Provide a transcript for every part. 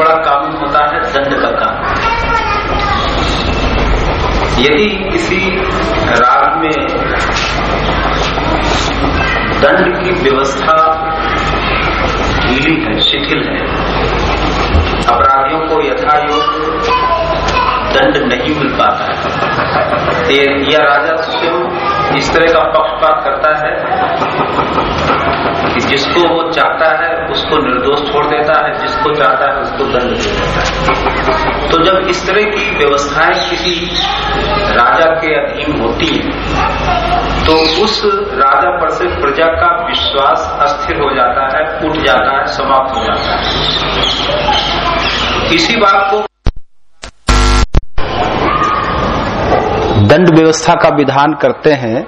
बड़ा कानून होता है, दंड का कानून यदि किसी राग में दंड की व्यवस्था ढीली है, शिथिल है, अपराधियों को यथायोग दंड नहीं मिल पाता है यह राजा स्वयं इस तरह का पक्षपात करता है कि जिसको वो चाहता है उसको निर्दोष छोड़ देता है, जिसको चाहता है उसको दंड दे देता है। तो जब इस तरह की व्यवस्थाएँ किसी राजा के अधीन होती हैं तो उस राजा पर से प्रजा का विश्वास अस्थिर हो जाता है, उठ जाता है, समाप्त हो जाता है। इसी बात को दंड व्यवस्था का विधान करते हैं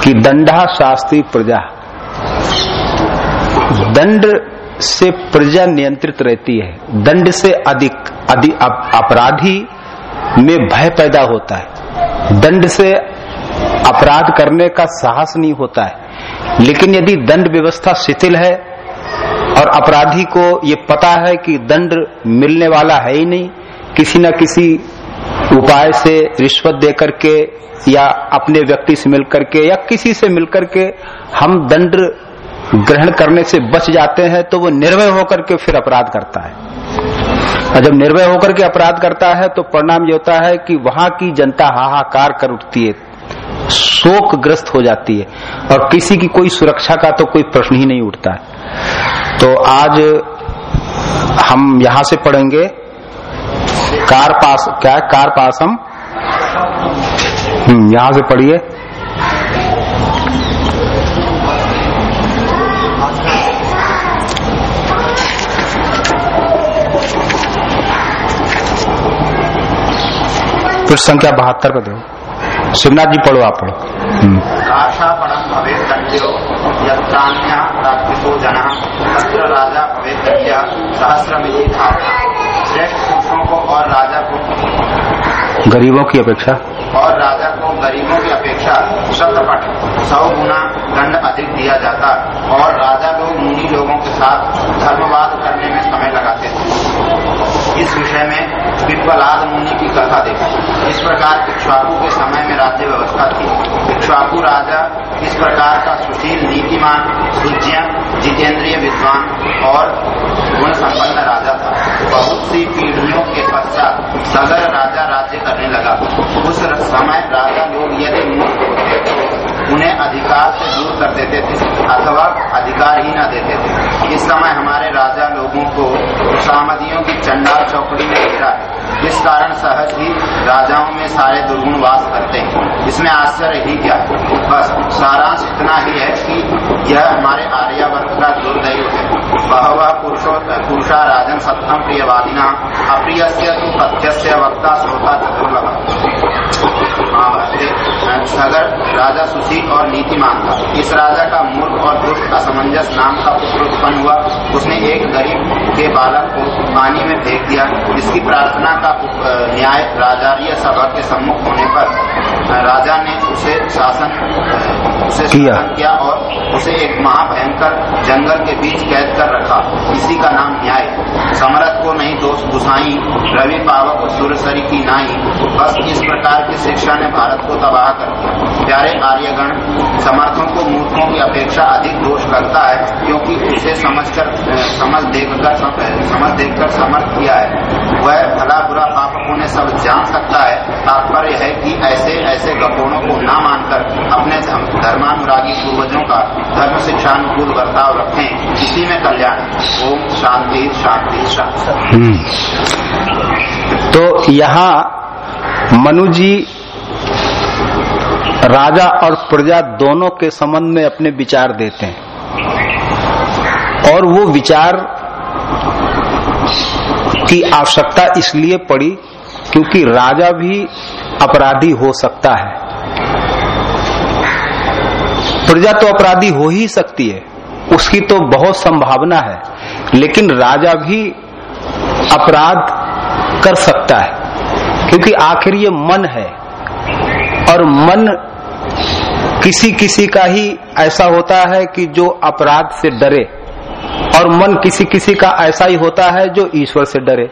कि दंडा शास्त्री प्रजा। दंड से प्रजा नियंत्रित रहती है। दंड से अधिक अधिक अपराधी में भय पैदा होता है। दंड से अपराध करने का साहस नहीं होता है। लेकिन यदि दंड व्यवस्था शिथिल है और अपराधी को ये पता है कि दंड मिलने वाला है ही नहीं, किसी न किसी उपाय से रिश्वत दे करके या अपने व्यक्ति से मिलकर के या किसी से मिलकर के हम दंड ग्रहण करने से बच जाते हैं तो वो निर्भय होकर के फिर अपराध करता है। और जब निर्भय होकर के अपराध करता है तो परिणाम ये होता है कि वहाँ की जनता हाहाकार कर उठती है शोक ग्रस्त हो जाती है, और किसी की कोई सुरक्षा का तो कोई प्रश्न ही नहीं उठता है। तो आज हम यहाँ से पढ़ेंगे, कार पास, क्या है? कार पासम? यहाँ से पढ़िए। पृष्ठ संख्या बहत्तर पर दो शिवनाथ जी पढ़ो आप पढ़ो। को और राजा को। गरीबों की अपेक्षा। और राजा को गरीबों की अपेक्षा शतपट सौ गुना दंड अधिक दिया जाता। और राजा लोग मुनि लोगों के साथ धर्मवाद करने में समय लगाते थे। इस विषय में पिप्पलाद मुनि की कथा देखी। इस प्रकार इक्ष्वाकु के समय में राज्य व्यवस्था थी। इक्ष्वाकु राजा इस प्रकार का सुशील, नीतिमान सुज्य जितेंद्रिय विद्वान और गुण संपन्न राजा था। बहुत सी पीढ़ियों के पश्चात सदर राजा राज्य करने लगा। उस समय राजा लोग यदि मूर्ख होते तो उन्हें अधिकार से दूर कर देते थे। अथवा अधिकार ही न देते थे। इस समय हमारे राजा लोगों को सामदियों की चंडाल चौकड़ी में घेरा है। इस कारण सहज ही राजाओं में सारे दुर्गुण वास करते हैं। इसमें आश्चर्य ही क्या? है बस, सारांश इतना ही है कि यह हमारे आर्यावर्त का दुर्दैव है। बहवा पुरुषो पुरुषा राजन सत्तम प्रियवादिना। अप्रिय तो तथ्य वक्ता श्रोता चतुर्लभ। सगर, राजा सुशील और नीतिमान था। इस राजा का मूर्ख और दुष्ट असमंजस नाम का पुत्र उत्पन्न हुआ। उसने एक गरीब के बालक को पानी में फेंक दिया। इसकी प्रार्थना का न्याय राजारीय सभा के सम्मुख होने पर, राजा ने उसे शासन उसे किया। किया और उसे एक महाभयंकर जंगल के बीच कैद कर रखा। इसी का नाम न्याय। समरथ को नहीं दोष गुसाई रवि पावक सुरसरी की नाई। बस इस प्रकार की शिक्षा ने भारत को तबाह कर दिया। प्यारे आर्यगण समर्थों को मूर्खों की अपेक्षा अधिक दोष लगता है क्योंकि उसे समझकर अ, समझ देखकर सम- समझ देखकर समर्थ किया है। वह भला बुरा पाप पुण्य सब जान सकता है। तात्पर्य है कि ऐसे ऐसे गपोड़ों को न मानकर अपने धर्म- धर्मानुरागी पूर्वजों का धर्म शिक्षानुकूल बर्ताव रखें। इसी में कल्याण। ओम शांति शांति शांति। हम्म। तो यहाँ मनु जी, राजा और प्रजा दोनों के संबंध में अपने विचार देते हैं। और वो विचार की आवश्यकता इसलिए पड़ी क्योंकि राजा भी अपराधी हो सकता है। प्रजा तो अपराधी हो ही सकती है, उसकी तो बहुत संभावना है, लेकिन राजा भी अपराध कर सकता है, क्योंकि आखिर ये मन है, और मन किसी किसी का ही ऐसा होता है कि जो अपराध से डरे, और मन किसी किसी का ऐसा ही होता है जो ईश्वर से डरे।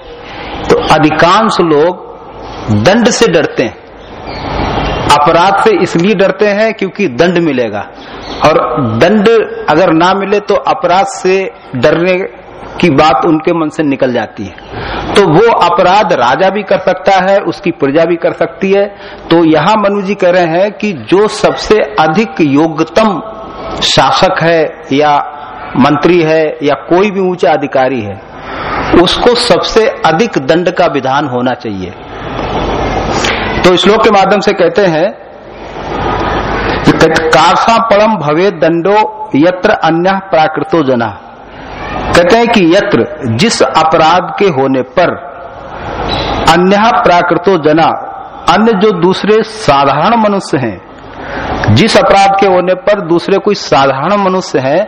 तो अधिकांश लोग दंड से डरते हैं। अपराध से इसलिए डरते हैं क्योंकि दंड मिलेगा। और दंड अगर ना मिले तो अपराध से डरने की बात उनके मन से निकल जाती है। तो वो अपराध राजा भी कर सकता है, उसकी प्रजा भी कर सकती है। तो यहाँ मनु जी कह रहे हैं कि जो सबसे अधिक योग्यतम शासक है या मंत्री है या कोई भी ऊँचा अधिकारी है, उसको सबसे अधिक दंड का विधान होना चाहिए। तो श्लोक के माध्यम से कहते हैं कासा परम भवे दंडो यत्र अन्य प्राकृतो जना। कहते हैं कि यत्र, जिस अपराध के होने पर अन्य प्राकृतो जना, अन्य जो दूसरे साधारण मनुष्य हैं, जिस अपराध के होने पर दूसरे कोई साधारण मनुष्य है,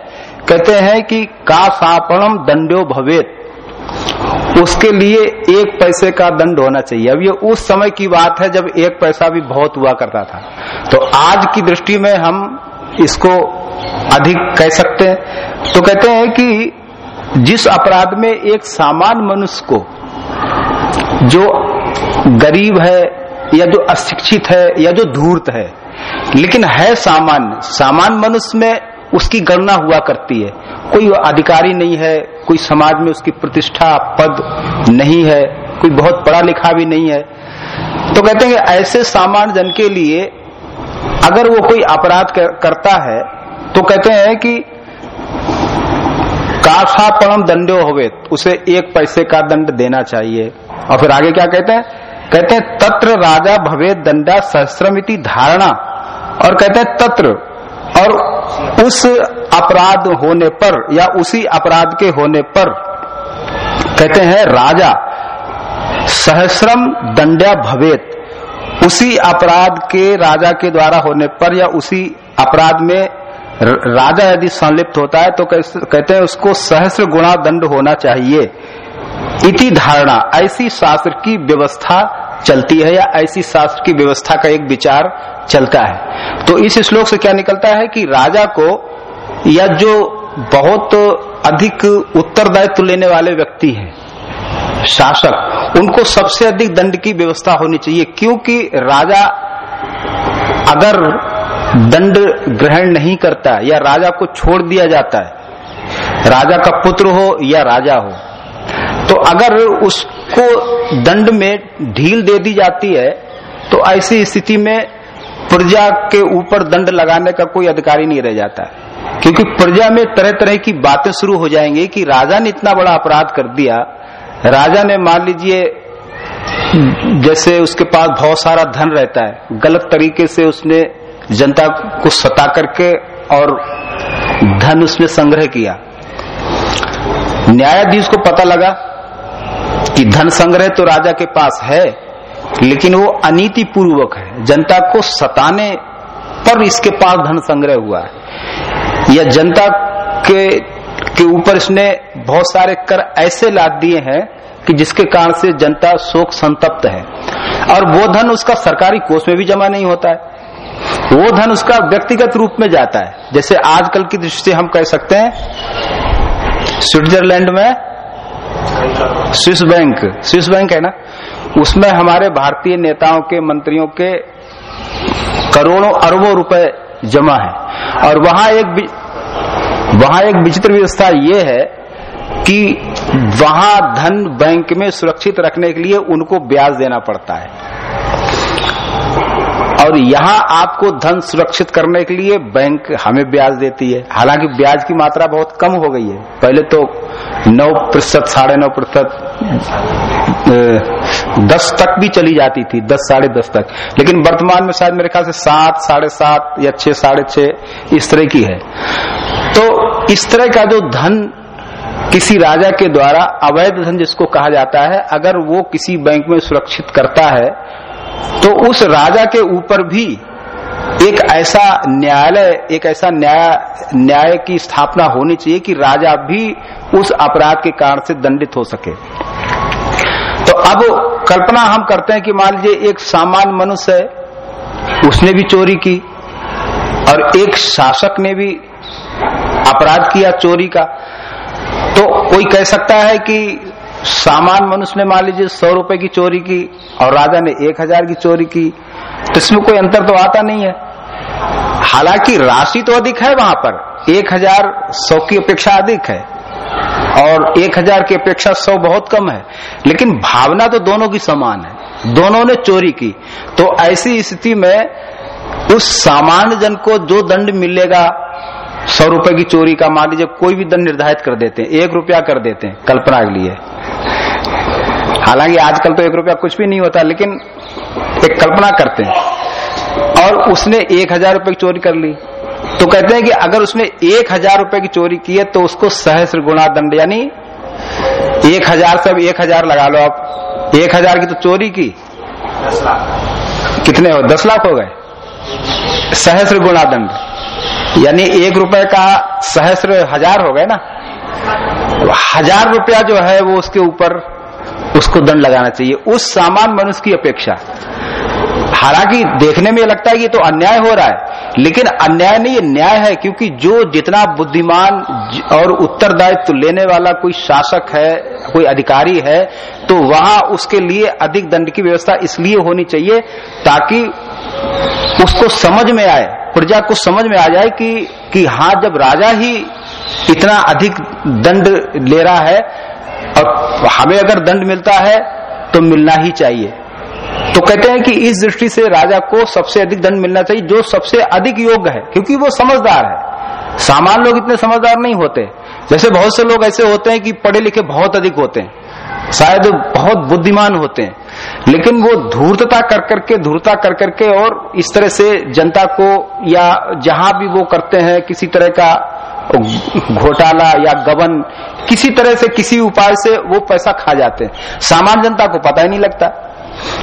कहते हैं कि का सापणम दंडो भवेत। उसके लिए एक पैसे का दंड होना चाहिए। अब ये उस समय की बात है जब एक पैसा भी बहुत हुआ करता था। तो आज की दृष्टि में हम इसको अधिक कह सकते हैं। तो कहते हैं कि जिस अपराध में एक सामान्य मनुष्य को जो गरीब है या जो अशिक्षित है या जो धूर्त है, लेकिन है सामान्य सामान्य मनुष्य में उसकी गणना हुआ करती है। कोई अधिकारी नहीं है कोई समाज में उसकी प्रतिष्ठा पद नहीं है कोई बहुत पढ़ा लिखा भी नहीं है। तो कहते हैं ऐसे सामान्य जन के लिए अगर वो कोई अपराध कर, करता है तो कहते हैं कि काफा परम दंडो होवे उसे एक पैसे का दंड देना चाहिए। और फिर आगे क्या कहते हैं? कहते हैं तत्र राजा भवे दंडा सहस्रमिति धारणा। और कहते हैं तत्र और उस अपराध होने पर या उसी अपराध के होने पर कहते हैं राजा सहस्रम दंड्या भवेत। उसी अपराध के राजा के द्वारा होने पर या उसी अपराध में राजा यदि संलिप्त होता है तो कहते हैं उसको सहस्र गुणा दंड होना चाहिए। इति धारणा, ऐसी शास्त्र की व्यवस्था चलती है या ऐसी शास्त्र की व्यवस्था का एक विचार चलता है। तो इस श्लोक से क्या निकलता है कि राजा को या जो बहुत अधिक उत्तरदायित्व लेने वाले व्यक्ति हैं, शासक, उनको सबसे अधिक दंड की व्यवस्था होनी चाहिए, क्योंकि राजा अगर दंड ग्रहण नहीं करता या राजा को छोड़ दिया जाता है, राजा का पुत्र हो या राजा हो तो अगर उसको दंड में ढील दे दी जाती है तो ऐसी स्थिति में प्रजा के ऊपर दंड लगाने का कोई अधिकारी नहीं रह जाता। है क्योंकि प्रजा में तरह तरह की बातें शुरू हो जाएँगी कि राजा ने इतना बड़ा अपराध कर दिया, राजा ने मान लीजिए, जैसे उसके पास बहुत सारा धन रहता है, गलत तरीके से उसने जनता को सता करके और धन उसने संग्रह किया। न्यायाधीश को पता लगा कि धन संग्रह तो राजा के पास है, लेकिन वो अनीति पूर्वक है। जनता को सताने पर इसके पास धन संग्रह हुआ है। या जनता के के ऊपर इसने बहुत सारे कर ऐसे लाद दिए हैं कि जिसके कारण से जनता शोक संतप्त है। और वो धन उसका सरकारी कोष में भी जमा नहीं होता है। वो धन उसका व्यक्तिगत रूप में जाता है। जैसे आजकल की दृष्टि से हम कह सकते हैं, स्विट्जरलैंड में स्विस बैंक स्विस बैंक है ना? उसमें हमारे भारतीय नेताओं के, मंत्रियों के करोड़ों अरबों रुपए जमा है। और वहाँ एक वहाँ एक विचित्र व्यवस्था ये है कि वहाँ धन बैंक में सुरक्षित रखने के लिए उनको ब्याज देना पड़ता है। और यहाँ आपको धन सुरक्षित करने के लिए बैंक हमें ब्याज देती है। हालाँकि ब्याज की मात्रा बहुत कम हो गई है। पहले तो नौ प्रतिशत, साढ़े नौ प्रतिशत दस तक भी चली जाती थी, दस, साढ़े दस तक। लेकिन वर्तमान में शायद मेरे ख्याल से सात, साढ़े सात या छह, साढ़े छह इस तरह की है। तो इस तरह का जो धन किसी राजा के द्वारा, अवैध धन जिसको कहा जाता है, अगर वो किसी बैंक में सुरक्षित करता है तो उस राजा के ऊपर भी एक ऐसा न्यायालय, एक ऐसा न्याय न्याय की स्थापना होनी चाहिए कि राजा भी उस अपराध के कारण से दंडित हो सके। तो अब कल्पना हम करते हैं कि मान लीजिए एक सामान्य मनुष्य है, उसने भी चोरी की और एक शासक ने भी अपराध किया चोरी का। तो कोई कह सकता है कि सामान मनुष्य ने मान लीजिए सौ रुपए की चोरी की और राजा ने एक हज़ार की चोरी की तो इसमें कोई अंतर तो आता नहीं है। हालाँकि राशि तो अधिक है वहाँ पर, एक हज़ार सौ की अपेक्षा अधिक है। और एक हज़ार की अपेक्षा सौ बहुत कम है। लेकिन भावना तो दोनों की समान है। दोनों ने चोरी की। तो ऐसी स्थिति में उस सामान्य जन को जो दंड मिलेगा, सौ रुपए की चोरी का, मान लीजिए कोई भी दंड निर्धारित कर देते हैं, एक रुपया कर देते हैं कल्पना के लिए। हालाँकि आजकल तो एक रुपया कुछ भी नहीं होता, लेकिन एक कल्पना करते हैं। और उसने एक हज़ार रुपए की चोरी कर ली। तो कहते हैं कि अगर उसने एक हज़ार रुपये की चोरी की है तो उसको सहस्र गुणा दंड, यानी एक हज़ार से अब एक हज़ार लगा लो आप। एक हज़ार की तो चोरी की। दस लाख कितने हो? दस लाख हो गए। सहस्र गुणा दंड। यानी एक रुपए का सहस्र हज़ार हो गए ना। हज़ार रुपया जो है, वो उसके ऊपर उसको दंड लगाना चाहिए। उस सामान मनुष्य की अपेक्षा। हालाँकि देखने में लगता है कि तो अन्याय हो रहा है। लेकिन अन्याय नहीं, ये न्याय है, क्योंकि जो जितना बुद्धिमान और उत्तरदायित्व लेने वाला कोई शासक है, कोई अधिकारी है तो वहाँ उसके लिए अधिक दंड की व्यवस्था इसलिए होनी चाहिए ताकि उसको समझ में आए, प्रजा को समझ में आ जाए कि कि हाँ जब राजा ही इतना अधिक दंड ले रहा है और हमें अगर दंड मिलता है तो मिलना ही चाहिए। तो कहते हैं कि इस दृष्टि से राजा को सबसे अधिक दंड मिलना चाहिए, जो सबसे अधिक योग्य है, क्योंकि वो समझदार है। सामान्य लोग इतने समझदार नहीं होते। जैसे बहुत से लोग ऐसे होते हैं कि पढ़े लिखे बहुत अधिक होते हैं, शायद बहुत बुद्धिमान होते हैं। लेकिन वो धूर्तता कर करके धूर्ता कर करके और इस तरह से जनता को या जहाँ भी वो करते हैं, किसी तरह का घोटाला या गबन, किसी तरह से, किसी उपाय से वो पैसा खा जाते हैं। सामान्य जनता को पता ही नहीं लगता।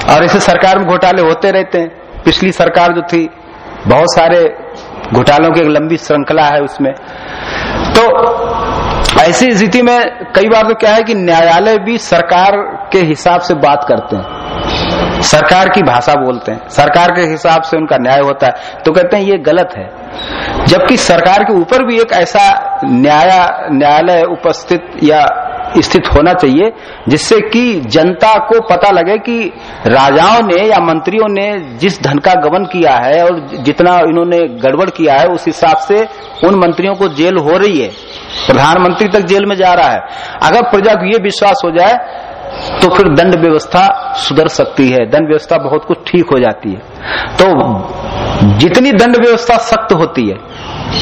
और ऐसे सरकार में घोटाले होते रहते हैं। पिछली सरकार जो थी, बहुत सारे घोटालों की एक लंबी श्रृंखला है उसमें। तो ऐसी स्थिति में कई बार तो क्या है कि न्यायालय भी सरकार के हिसाब से बात करते हैं। सरकार की भाषा बोलते हैं। सरकार के हिसाब से उनका न्याय होता है। तो कहते हैं, ये गलत है। जबकि सरकार के ऊपर भी एक ऐसा न्याय, न्यायालय उपस्थित या स्थित होना चाहिए, जिससे कि जनता को पता लगे कि राजाओं ने या मंत्रियों ने जिस धन का गबन किया है और जितना इन्होंने गड़बड़ किया है, उस हिसाब से उन मंत्रियों को जेल हो रही है। प्रधानमंत्री तक जेल में जा रहा है। अगर प्रजा को ये विश्वास हो जाए तो फिर दंड व्यवस्था सुधर सकती है। दंड व्यवस्था बहुत कुछ ठीक हो जाती है। तो जितनी दंड व्यवस्था सख्त होती है,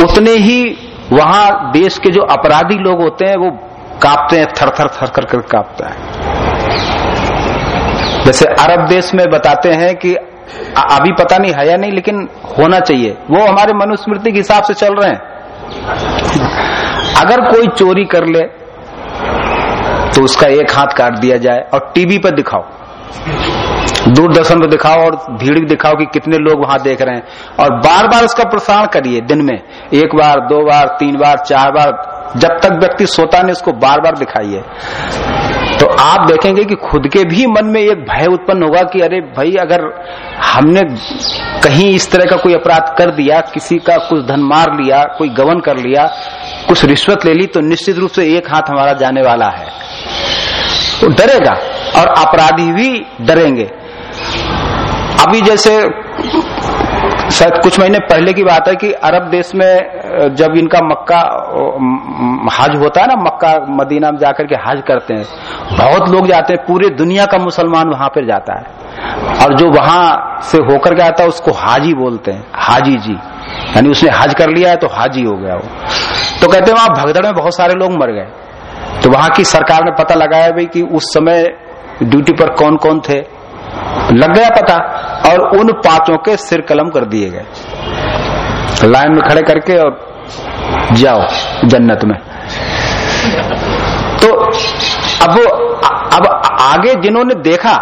उतने ही वहाँ देश के जो अपराधी लोग होते हैं, वो कांपते हैं थर थर थर कर कर कांपता है। जैसे अरब देश में बताते हैं कि अभी पता नहीं है या नहीं, लेकिन होना चाहिए। वो हमारे मनुस्मृति के हिसाब से चल रहे हैं। अगर कोई चोरी कर ले तो उसका एक हाथ काट दिया जाए और टीवी पर दिखाओ। दूरदर्शन पर दिखाओ और भीड़ भी दिखाओ कि कितने लोग वहाँ देख रहे हैं। और बार बार उसका प्रसारण करिए दिन में। एक बार, दो बार, तीन बार, चार बार जब तक व्यक्ति सोता नहीं, उसको बार बार दिखाइए। तो आप देखेंगे कि खुद के भी मन में एक भय उत्पन्न होगा कि अरे भाई, अगर हमने कहीं इस तरह का कोई अपराध कर दिया, किसी का कुछ धन मार लिया, कोई गवन कर लिया, कुछ रिश्वत ले ली तो निश्चित रूप से एक हाथ हमारा जाने वाला है। तो डरेगा और अपराधी भी डरेंगे। अभी जैसे शायद कुछ महीने पहले की बात है कि अरब देश में जब इनका मक्का हज होता है ना, मक्का, मदीना में जाकर के हज करते हैं, बहुत लोग जाते हैं, पूरे दुनिया का मुसलमान वहाँ पर जाता है। और जो वहाँ से होकर के आता है, उसको हाजी बोलते हैं, हाजी जी। यानी उसने हज कर लिया है तो हाजी हो गया वो। तो कहते हैं, वहाँ भगदड़ में बहुत सारे लोग मर गए। तो वहाँ की सरकार ने पता लगाया भाई कि उस समय ड्यूटी पर कौन कौन थे। लग गया पता। और उन पाँचों के सिर कलम कर दिए गए। लाइन में खड़े करके और जाओ जन्नत में। तो अब वो अब आगे जिन्होंने देखा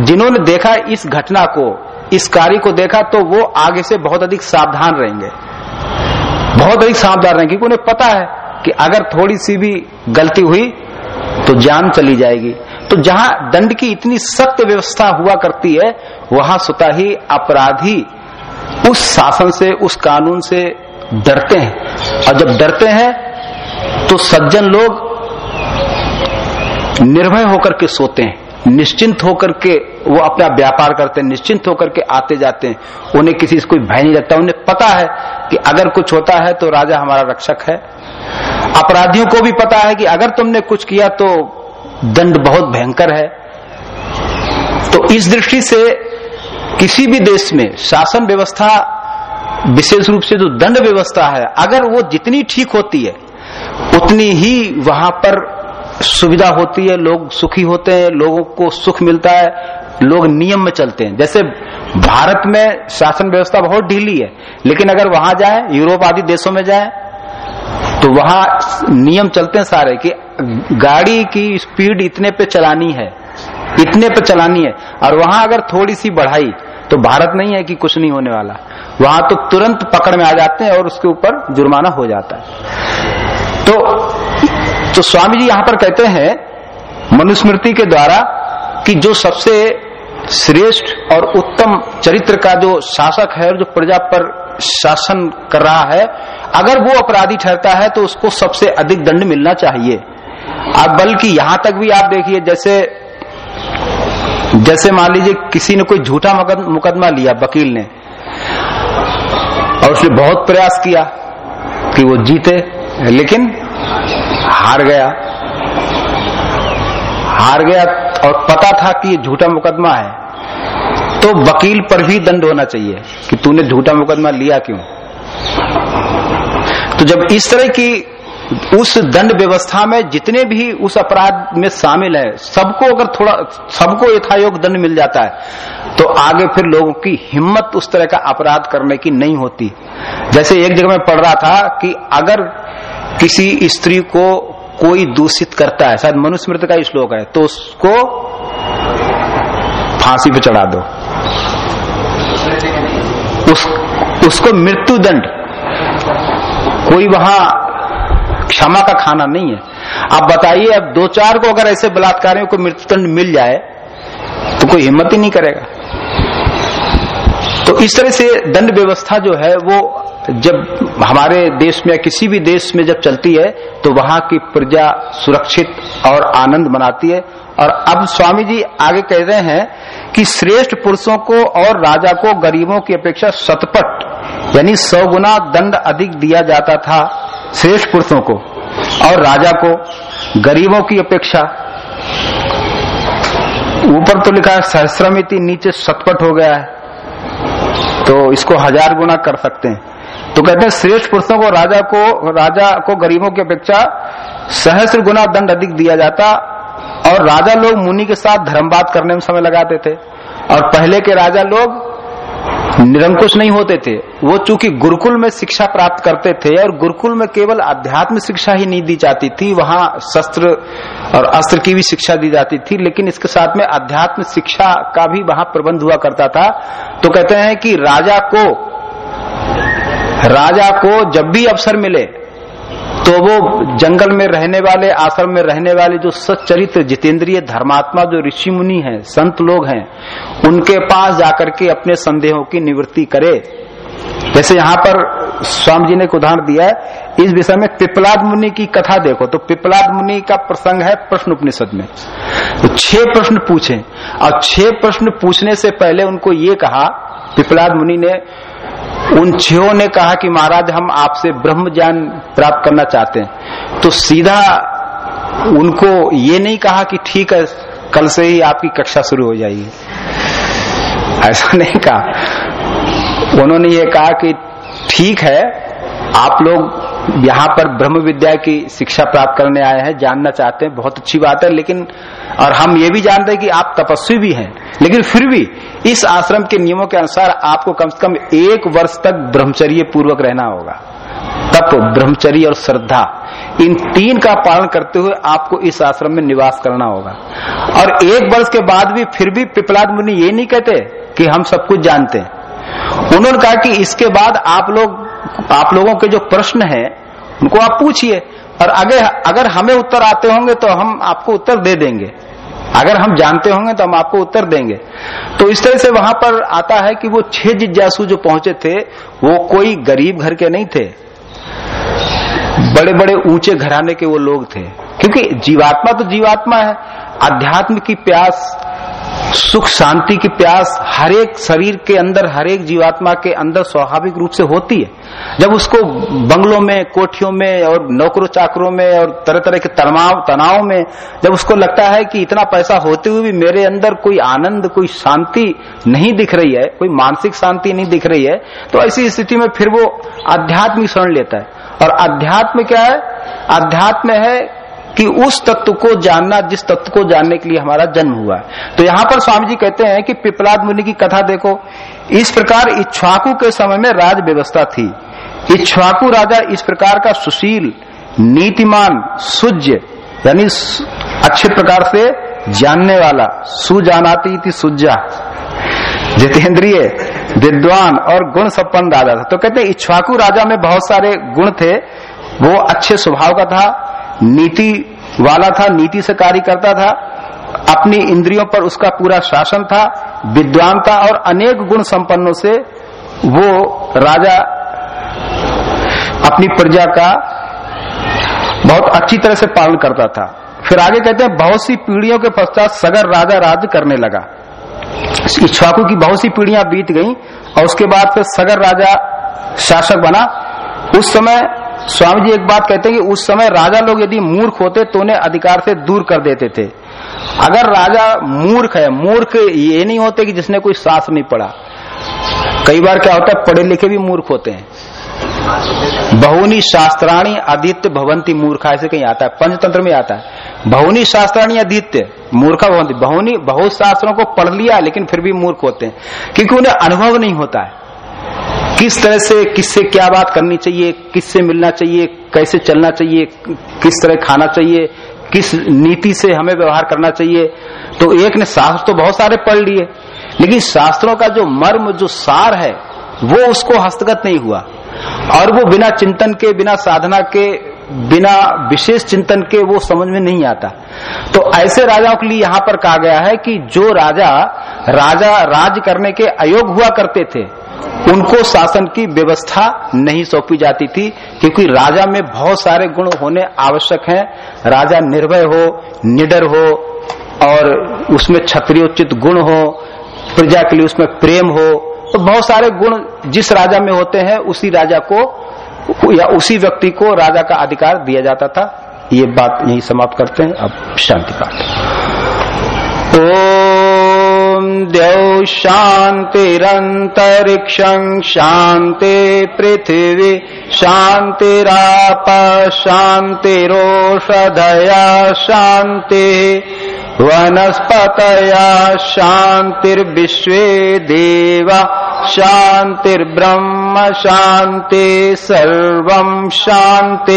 जिन्होंने देखा इस घटना को, इस कार्य को देखा तो वो आगे से बहुत अधिक सावधान रहेंगे। बहुत अधिक सावधान रहेंगे, क्योंकि उन्हें पता है कि अगर थोड़ी सी भी गलती हुई तो जान चली जाएगी। तो जहाँ दंड की इतनी सख्त व्यवस्था हुआ करती है, वहाँ स्वतः ही अपराधी उस शासन से, उस कानून से डरते हैं। और जब डरते हैं तो सज्जन लोग निर्भय होकर के सोते हैं। निश्चिंत होकर के वो अपना व्यापार करते हैं, निश्चिंत होकर के आते जाते हैं। उन्हें किसी से कोई भय नहीं लगता उन्हें पता है कि अगर कुछ होता है तो राजा हमारा रक्षक है। अपराधियों को भी पता है कि अगर तुमने कुछ किया तो दंड बहुत भयंकर है। तो इस दृष्टि से किसी भी देश में शासन व्यवस्था विशेष रूप से जो दंड व्यवस्था है, अगर वो जितनी ठीक होती है, उतनी ही वहाँ पर सुविधा होती है, लोग सुखी होते हैं, लोगों को सुख मिलता है, लोग नियम में चलते हैं। जैसे भारत में शासन व्यवस्था बहुत ढीली है, लेकिन अगर वहाँ जाए, यूरोप आदि देशों में जाए तो वहाँ नियम चलते हैं सारे कि गाड़ी की स्पीड इतने पे चलानी है इतने पे चलानी है। और वहाँ अगर थोड़ी सी बढ़ाई तो भारत नहीं है कि कुछ नहीं होने वाला। वहाँ तो तुरंत पकड़ में आ जाते हैं और उसके ऊपर जुर्माना हो जाता है। तो तो स्वामी जी यहाँ पर कहते हैं, मनुस्मृति के द्वारा, कि जो सबसे श्रेष्ठ और उत्तम चरित्र का जो शासक है और जो प्रजा पर शासन कर रहा है, अगर वो अपराधी ठहरता है तो उसको सबसे अधिक दंड मिलना चाहिए। अब बल्कि यहाँ तक भी आप देखिए, जैसे जैसे मान लीजिए किसी ने कोई झूठा मुकदमा लिया, वकील ने, और उसने बहुत प्रयास किया कि वो जीते, लेकिन हार गया। हार गया और पता था कि ये झूठा मुकदमा है। तो वकील पर भी दंड होना चाहिए कि तूने झूठा मुकदमा लिया क्यों? तो जब इस तरह की उस दंड व्यवस्था में जितने भी उस अपराध में शामिल है सबको अगर थोड़ा सबको यथायोग दंड मिल जाता है तो आगे फिर लोगों की हिम्मत उस तरह का अपराध करने की नहीं होती। जैसे एक जगह में पढ़ रहा था कि अगर किसी स्त्री को कोई दूषित करता है शायद मनुस्मृत का श्लोक है तो उसको फांसी पे चढ़ा दो। उस, उसको मृत्यु दंड कोई वहाँ क्षमा का खाना नहीं है। आप बताइए, अब दो चार को अगर ऐसे बलात्कारियों को मृत्युदंड मिल जाए तो कोई हिम्मत ही नहीं करेगा। तो इस तरह से दंड व्यवस्था जो है, वो जब हमारे देश में या किसी भी देश में जब चलती है तो वहाँ की प्रजा सुरक्षित और आनंद मनाती है। और अब स्वामी जी आगे कह रहे हैं कि श्रेष्ठ पुरुषों को और राजा को, गरीबों की अपेक्षा शतपट यानी सौ गुना दंड अधिक दिया जाता था। श्रेष्ठ पुरुषों को और राजा को, गरीबों की अपेक्षा। ऊपर तो लिखा है, सहस्रमिति नीचे सतपट हो गया है। तो इसको हज़ार गुना कर सकते हैं। तो कहते हैं, श्रेष्ठ पुरुषों को, राजा को राजा को, गरीबों की अपेक्षा सहस्र गुना दंड अधिक दिया जाता। और राजा लोग मुनि के साथ धर्मवाद करने में समय लगाते थे। और पहले के राजा लोग निरंकुश नहीं होते थे। वो चूँकि गुरुकुल में शिक्षा प्राप्त करते थे और गुरुकुल में केवल अध्यात्म शिक्षा ही नहीं दी जाती थी, वहाँ शस्त्र और अस्त्र की भी शिक्षा दी जाती थी, लेकिन इसके साथ में अध्यात्म शिक्षा का भी वहाँ प्रबंध हुआ करता था। तो कहते हैं कि राजा को राजा को जब भी अवसर मिले तो वो जंगल में रहने वाले, आश्रम में रहने वाले जो सच्चरित्र जितेंद्रिय धर्मात्मा, जो ऋषि मुनि हैं, संत लोग हैं, उनके पास जाकर के अपने संदेहों की निवृत्ति करे। जैसे यहाँ पर स्वामी जी ने एक उदाहरण दिया है, इस विषय में पिपलाद मुनि की कथा देखो। तो पिपलाद मुनि का प्रसंग है प्रश्न उपनिषद में। तो छह प्रश्न पूछे। और छह प्रश्न पूछने से पहले उनको ये कहा, पिपलाद मुनि ने उन छो ने कहा कि महाराज, हम आपसे ब्रह्म ज्ञान प्राप्त करना चाहते हैं। तो सीधा उनको ये नहीं कहा कि ठीक है, कल से ही आपकी कक्षा शुरू हो जाएगी। ऐसा नहीं कहा। उन्होंने ये कहा कि ठीक है, आप लोग यहाँ पर ब्रह्म विद्या की शिक्षा प्राप्त करने आए हैं, जानना चाहते हैं, बहुत अच्छी बात है, लेकिन, और हम ये भी जानते हैं कि आप तपस्वी भी हैं, लेकिन फिर भी इस आश्रम के नियमों के अनुसार आपको कम से कम एक वर्ष तक ब्रह्मचर्य पूर्वक रहना होगा। तप ब्रह्मचर्य और श्रद्धा, इन तीन का पालन करते हुए आपको इस आश्रम में निवास करना होगा। और एक वर्ष के बाद भी फिर भी पिपलाद मुनि ये नहीं कहते कि हम सब कुछ जानते हैं। उन्होंने कहा कि इसके बाद आप लोग आप लोगों के जो प्रश्न है, उनको आप पूछिए। और अगर अगर हमें उत्तर आते होंगे तो हम आपको उत्तर दे देंगे। अगर हम जानते होंगे तो हम आपको उत्तर देंगे। तो इस तरह से वहाँ पर आता है कि वो छह जिज्ञासु जो पहुँचे थे, वो कोई गरीब घर के नहीं थे। बड़े बड़े ऊँचे घराने के वो लोग थे। क्योंकि जीवात्मा तो जीवात्मा है। अध्यात्म की प्यास सुख, शांति की प्यास हर एक शरीर के अंदर, हर एक जीवात्मा के अंदर स्वाभाविक रूप से होती है। जब उसको बंगलों में, कोठियों में और नौकरों, चाकरों में और तरह तरह के तनाव तनाव में जब उसको लगता है कि इतना पैसा होते हुए भी मेरे अंदर कोई आनंद, कोई शांति नहीं दिख रही है, कोई मानसिक शांति नहीं दिख रही है तो ऐसी स्थिति में फिर वो आध्यात्मिक शरण लेता है। और अध्यात्म क्या है? अध्यात्म है कि उस तत्व को जानना, जिस तत्व को जानने के लिए हमारा जन्म हुआ है। तो यहाँ पर स्वामी जी कहते हैं कि पिपलाद मुनि की कथा देखो। इस प्रकार इच्छाकू के समय में राज व्यवस्था थी। इच्छाकू राजा इस प्रकार का सुशील, नीतिमान, सुज्य, यानी अच्छे प्रकार से जानने वाला, सुजानाती थी सुज्जा जितेंद्रिय, विद्वान और गुण संपन्न राजा था। तो कहते इच्छाकू राजा में बहुत सारे गुण थे। वो अच्छे स्वभाव का था नीति वाला था, नीति से कार्य करता था, अपनी इंद्रियों पर उसका पूरा शासन था, विद्वान था और अनेक गुण संपन्नों से वो राजा अपनी प्रजा का बहुत अच्छी तरह से पालन करता था। फिर आगे कहते हैं, बहुत सी पीढ़ियों के पश्चात सगर राजा राज करने लगा। इच्छाकू की बहुत सी पीढ़ियाँ बीत गईं और उसके बाद फिर सगर राजा शासक बना। उस समय स्वामी जी एक बात कहते हैं कि उस समय राजा लोग यदि मूर्ख होते तो उन्हें अधिकार से दूर कर देते थे। अगर राजा मूर्ख है, मूर्ख ये नहीं होते कि जिसने कोई शास्त्र नहीं पढ़ा। कई बार क्या होता है, पढ़े लिखे भी मूर्ख होते हैं। बहुनी शास्त्राणी आदित्य भवंती मूर्खा, ऐसे कहीं आता है, पंचतंत्र में आता है। बहुनी शास्त्राणी आदित्य मूर्खा भवंती, बहुनी बहुत शास्त्रों को पढ़ लिया लेकिन फिर भी मूर्ख होते हैं। क्योंकि उन्हें अनुभव नहीं होता है। किस तरह से, किससे क्या बात करनी चाहिए, किससे मिलना चाहिए, कैसे चलना चाहिए, किस तरह खाना चाहिए, किस नीति से हमें व्यवहार करना चाहिए। तो एक ने शास्त्र तो बहुत सारे पढ़ लिए, लेकिन शास्त्रों का जो मर्म, जो सार है, वो उसको हस्तगत नहीं हुआ। और वो बिना चिंतन के, बिना साधना के, बिना विशेष चिंतन के वो समझ में नहीं आता। तो ऐसे राजाओं के लिए यहाँ पर कहा गया है कि जो राजा राजा राज करने के अयोग हुआ करते थे उनको शासन की व्यवस्था नहीं सौंपी जाती थी, क्योंकि राजा में बहुत सारे गुण होने आवश्यक हैं। राजा निर्भय हो, निडर हो, और उसमें क्षत्रियोचित गुण हो, प्रजा के लिए उसमें प्रेम हो तो बहुत सारे गुण जिस राजा में होते हैं, उसी राजा को, या उसी व्यक्ति को राजा का अधिकार दिया जाता था। ये बात यही समाप्त करते हैं। अब शांति पाठ। ओम द्यौ शांतिरंतरिक्षं शांति पृथिवी शांतिराप शांतिरोषधया शांति वनस्पतया शांतिर्विश्वे देवा शांतिर्ब्रह्म शांति सर्वं शांति